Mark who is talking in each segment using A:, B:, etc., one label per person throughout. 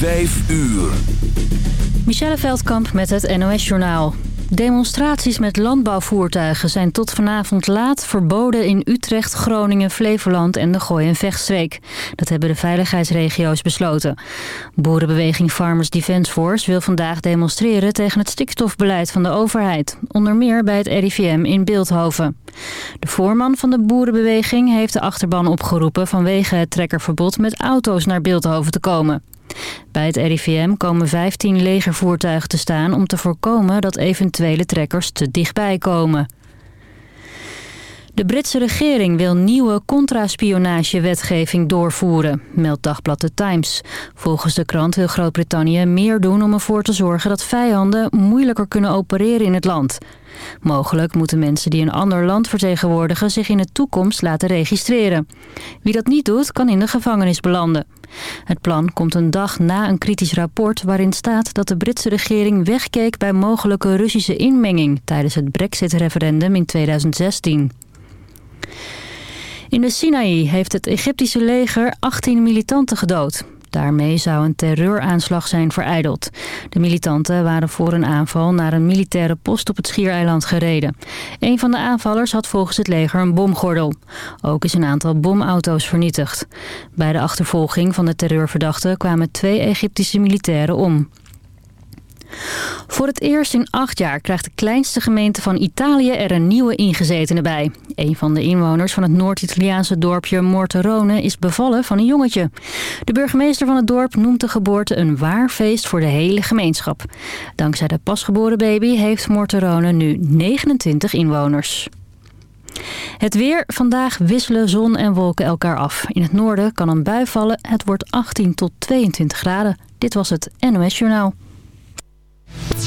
A: Vijf uur.
B: Michelle Veldkamp met het NOS-journaal. Demonstraties met landbouwvoertuigen zijn tot vanavond laat verboden in Utrecht, Groningen, Flevoland en de Gooi- en Vechtstreek. Dat hebben de veiligheidsregio's besloten. Boerenbeweging Farmers Defence Force wil vandaag demonstreren tegen het stikstofbeleid van de overheid. Onder meer bij het RIVM in Beeldhoven. De voorman van de boerenbeweging heeft de achterban opgeroepen vanwege het trekkerverbod met auto's naar Beeldhoven te komen. Bij het RIVM komen 15 legervoertuigen te staan om te voorkomen dat eventuele trekkers te dichtbij komen. De Britse regering wil nieuwe contraspionagewetgeving doorvoeren, meldt dagblad The Times. Volgens de krant wil Groot-Brittannië meer doen om ervoor te zorgen dat vijanden moeilijker kunnen opereren in het land. Mogelijk moeten mensen die een ander land vertegenwoordigen zich in de toekomst laten registreren. Wie dat niet doet, kan in de gevangenis belanden. Het plan komt een dag na een kritisch rapport waarin staat dat de Britse regering wegkeek bij mogelijke Russische inmenging tijdens het brexit-referendum in 2016. In de Sinaï heeft het Egyptische leger 18 militanten gedood. Daarmee zou een terreuraanslag zijn vereideld. De militanten waren voor een aanval naar een militaire post op het Schiereiland gereden. Een van de aanvallers had volgens het leger een bomgordel. Ook is een aantal bomauto's vernietigd. Bij de achtervolging van de terreurverdachten kwamen twee Egyptische militairen om. Voor het eerst in acht jaar krijgt de kleinste gemeente van Italië er een nieuwe ingezetene bij. Een van de inwoners van het Noord-Italiaanse dorpje Morterone is bevallen van een jongetje. De burgemeester van het dorp noemt de geboorte een waar feest voor de hele gemeenschap. Dankzij de pasgeboren baby heeft Morterone nu 29 inwoners. Het weer. Vandaag wisselen zon en wolken elkaar af. In het noorden kan een bui vallen. Het wordt 18 tot 22 graden. Dit was het NOS Journaal.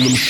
C: Ismail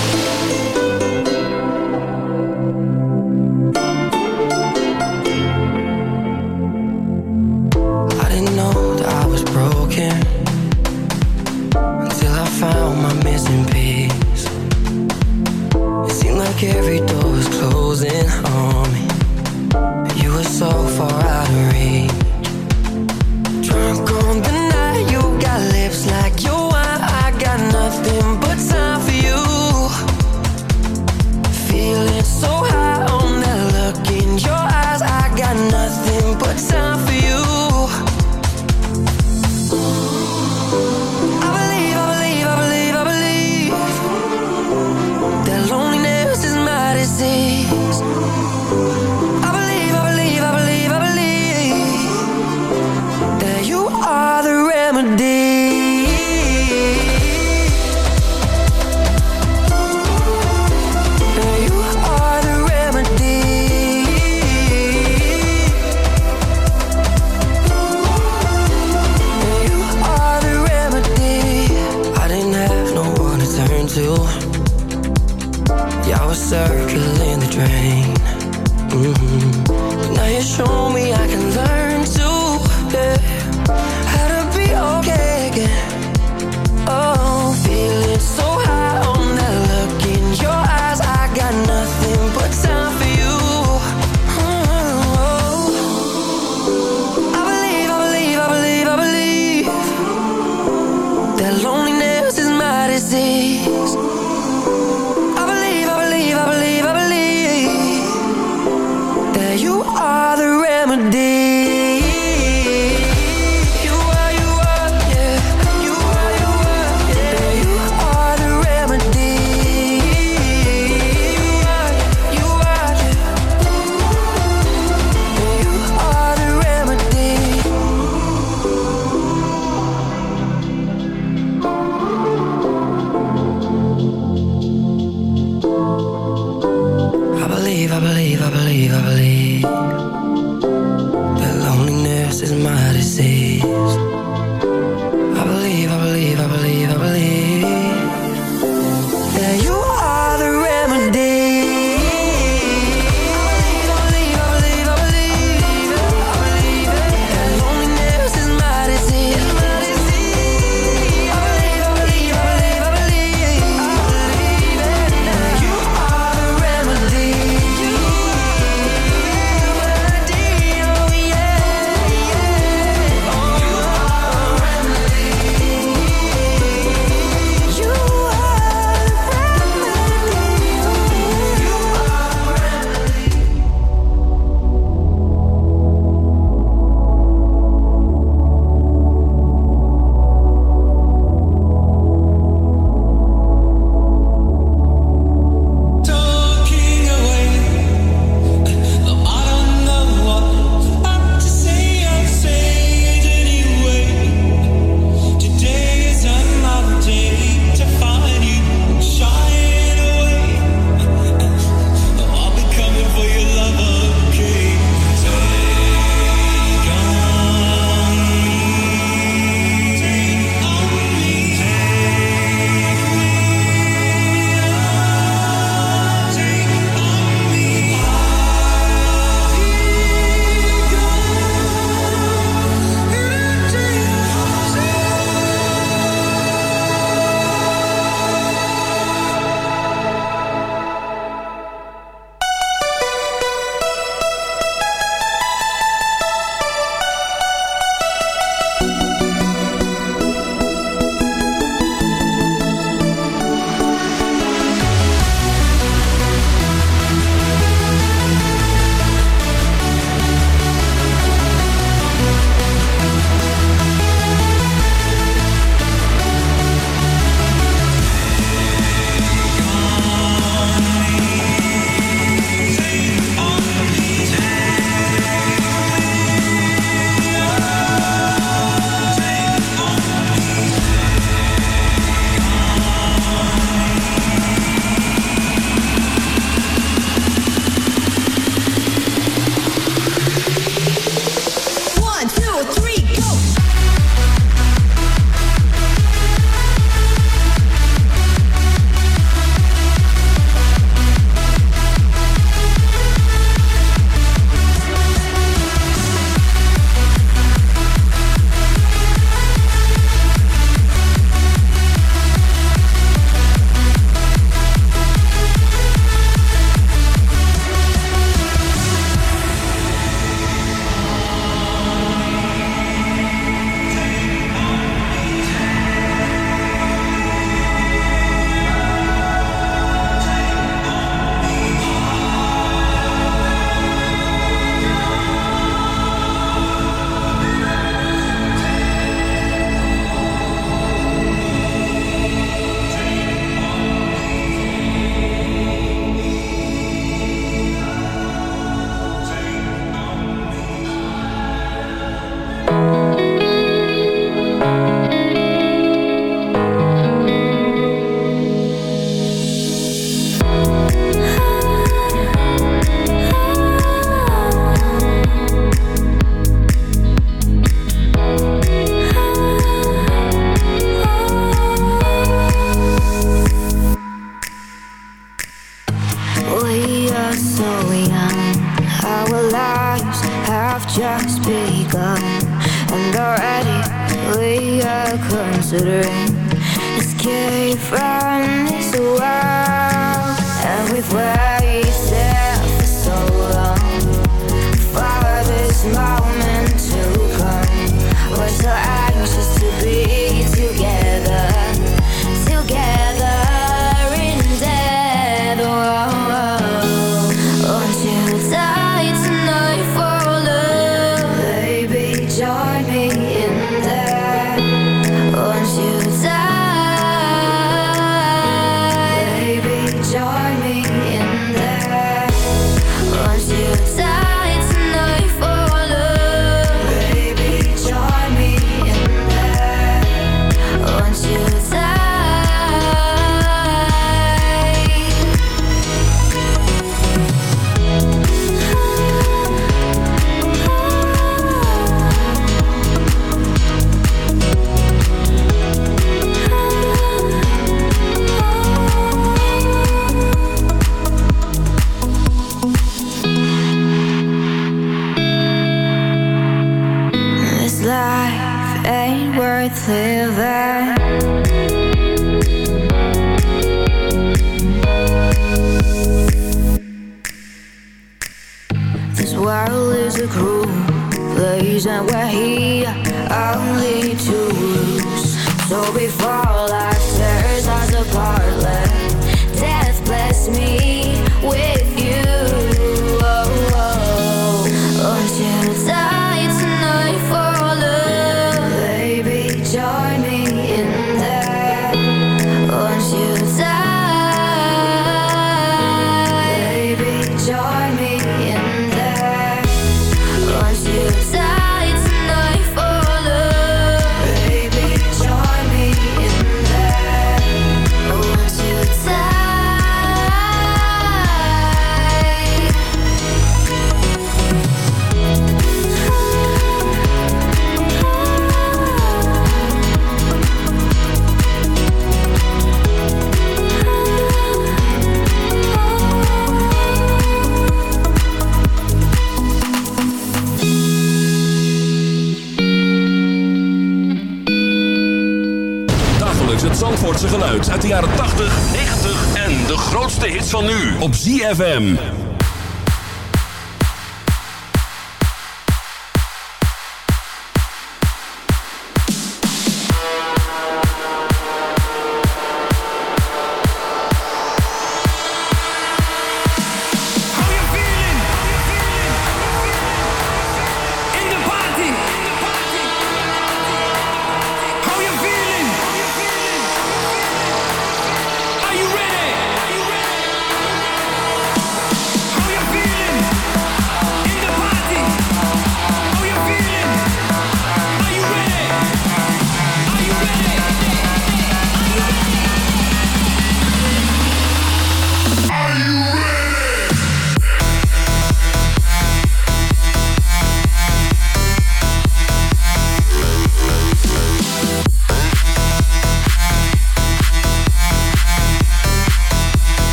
A: ZFM.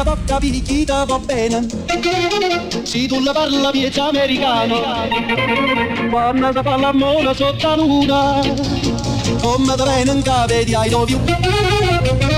D: Da porta picchita va bene. Se tu la parla piezza americano. Quando si fa l'amore sotto la luna. Come da bene in cave di I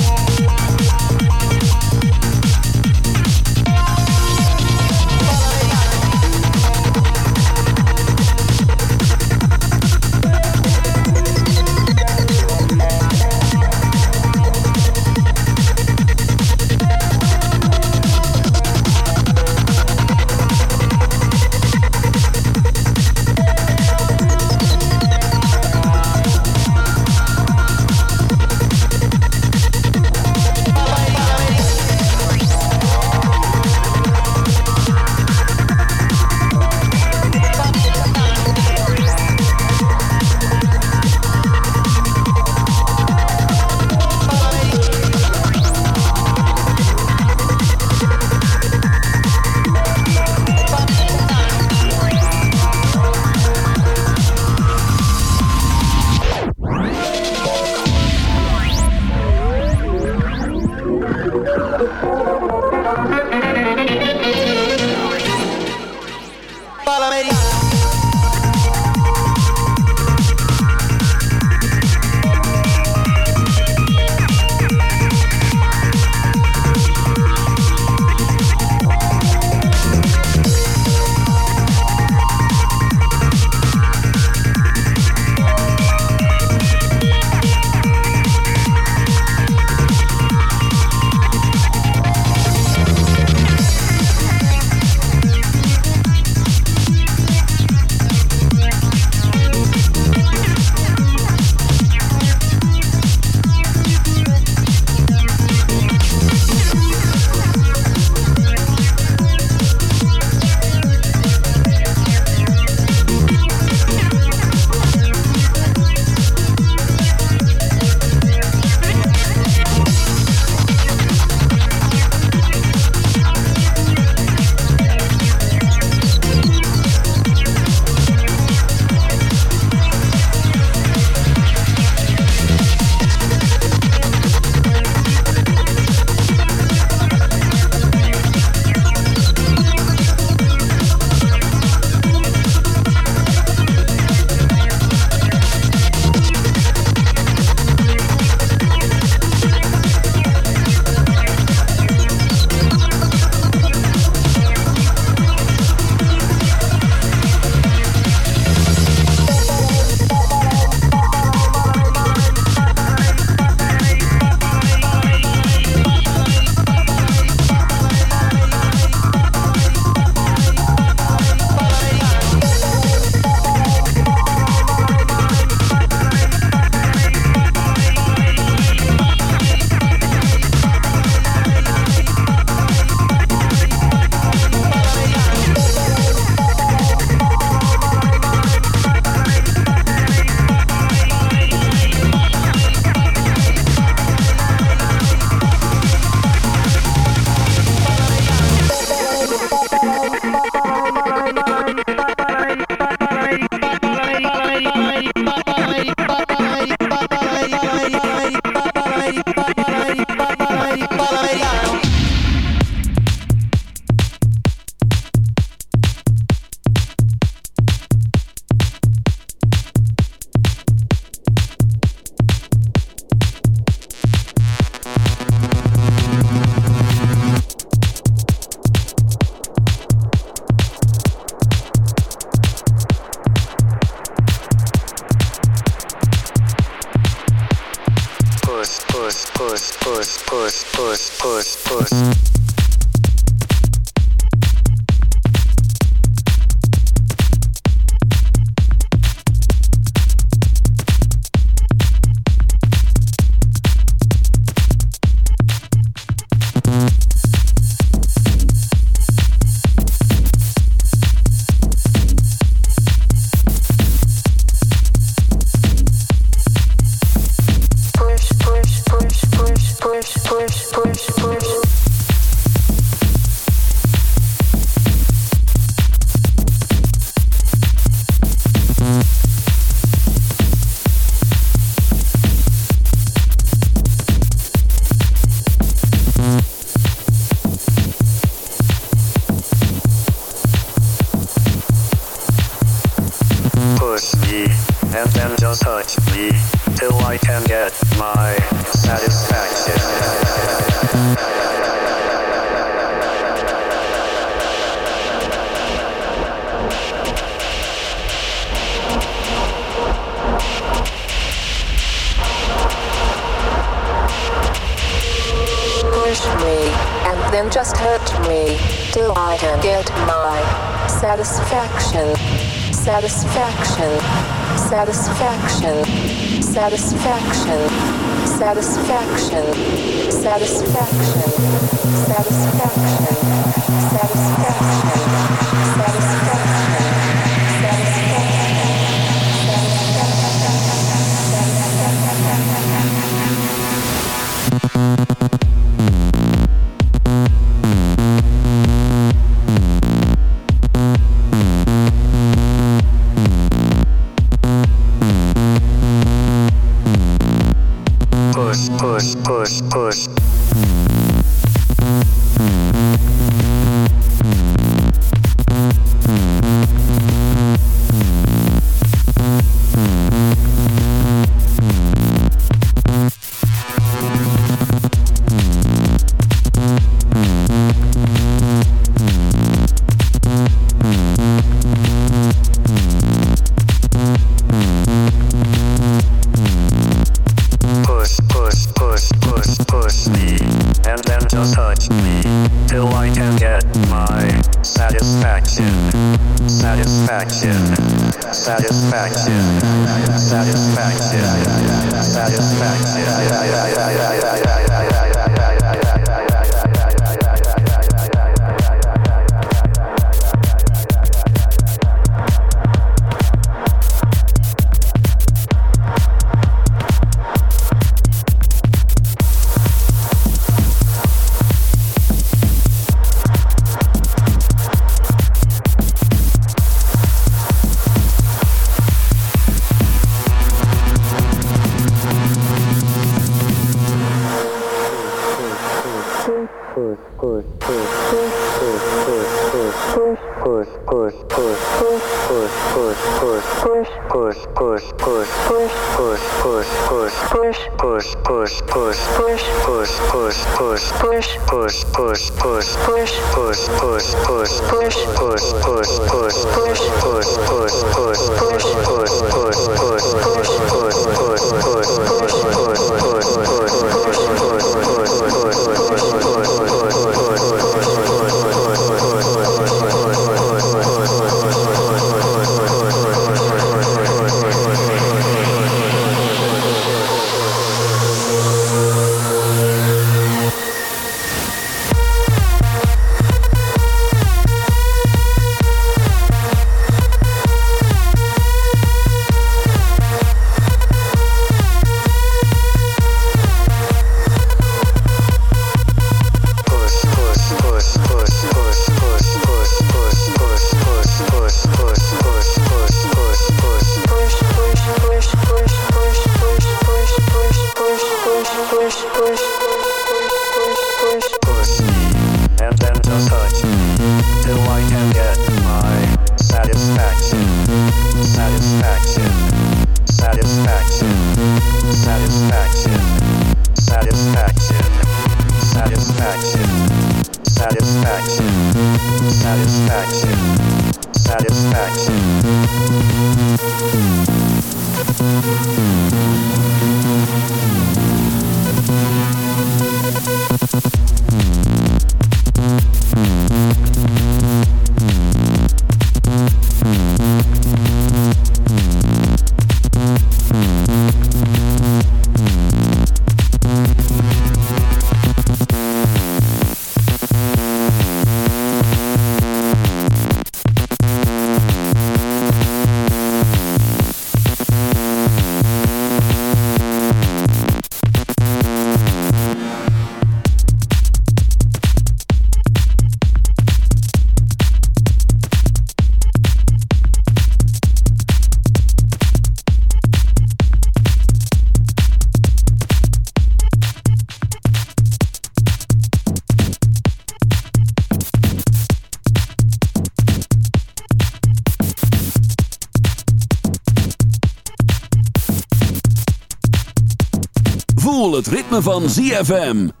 A: het ritme van ZFM.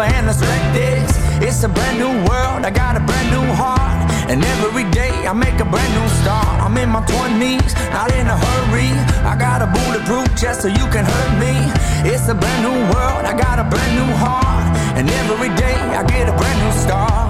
E: over and let's wreck this. It's a brand new world, I got a brand new heart. And every day I make a brand new start. I'm in my 20s, not in a hurry. I got a bulletproof chest so you can hurt me. It's a brand new world, I got a brand new heart. And every day I get a brand new start.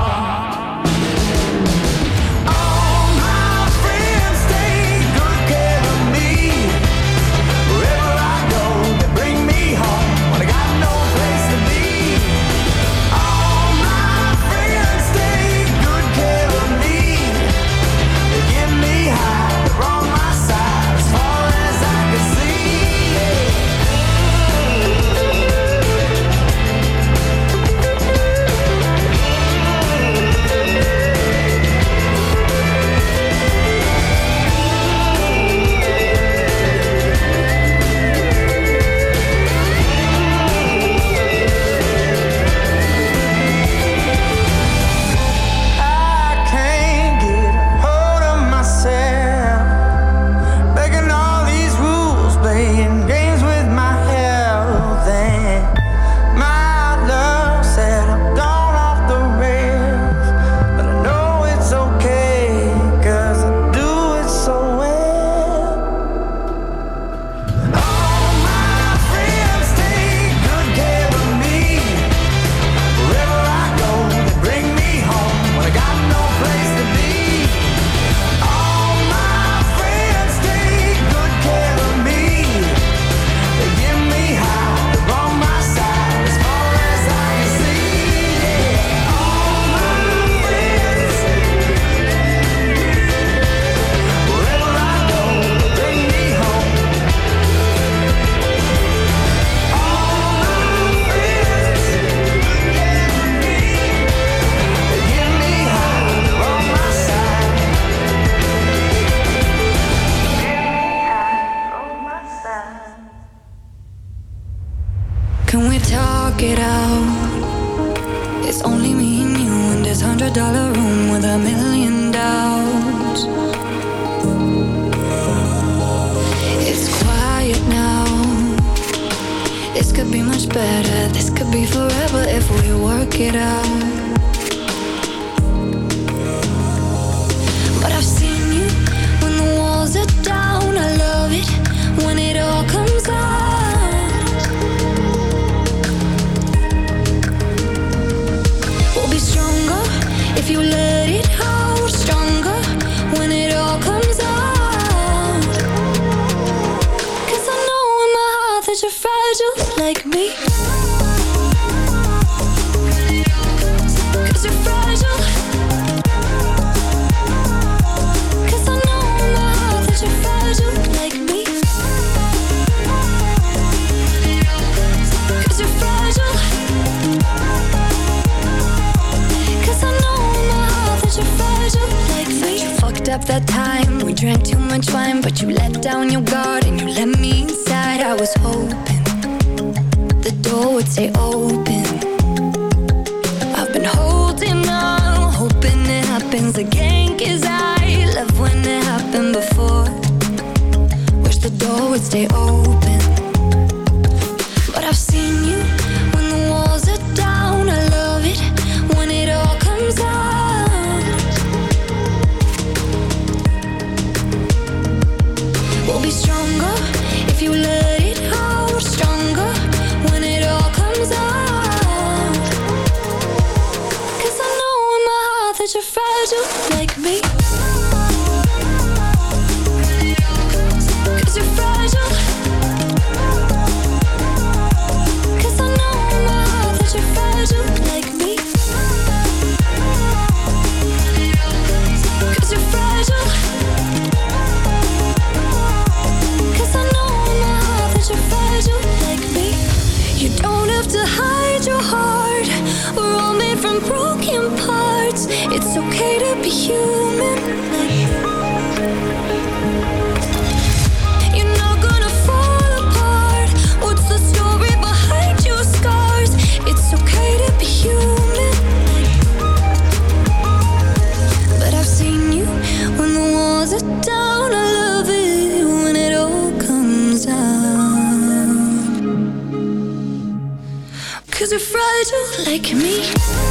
F: down your guard and you let me inside. I was hoping the door would stay open. have to hide your heart. We're all made from broken parts. It's okay to be human. idol like me.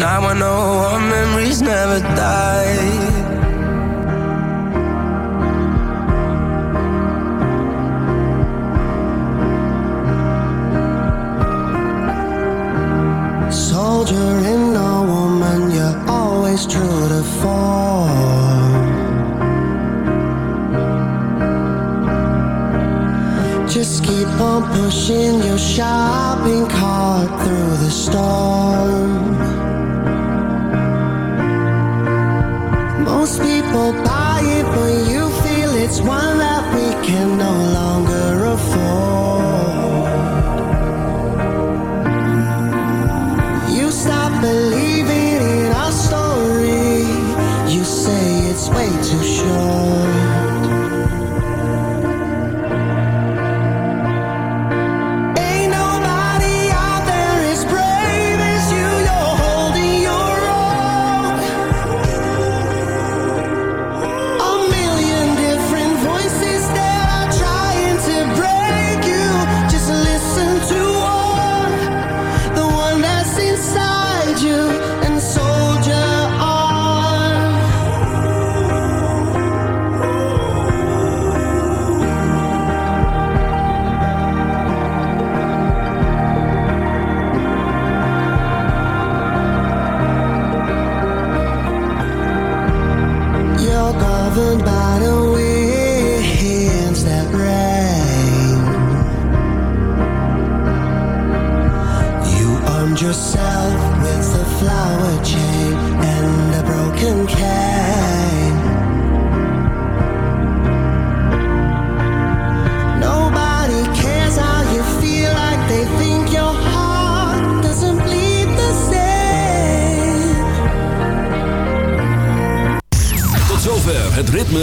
G: Now I know our memories never die.
H: Soldier in a woman, you're always true to form. Just keep on pushing your shopping cart through the storm. People buy it, but you feel it's one that we can no longer afford.